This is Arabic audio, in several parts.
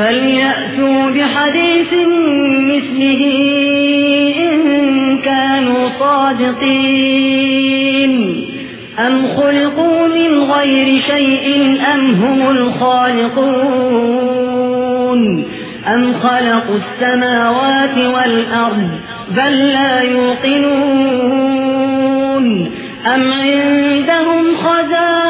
فليأتوا بحديث مثله إن كانوا صادقين. أم خلقوا من غير شيء أم هم الخالقون؟ أم خلقوا السماوات والأرض بل لا يوقنون؟ أم عندهم خزائن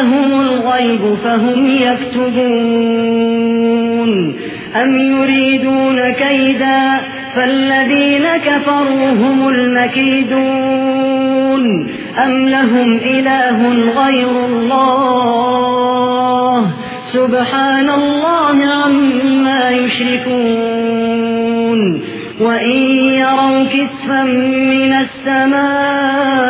عندهم الغيب فهم يكتبون. أم يريدون كيدا؟ فالذين كفروا هم المكيدون. أم لهم إله غير الله؟ سبحان الله عما يشركون. وإن يروا كسفا من السماء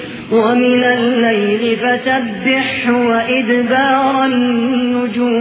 ومن الليل فسبح وإدبار النجوم.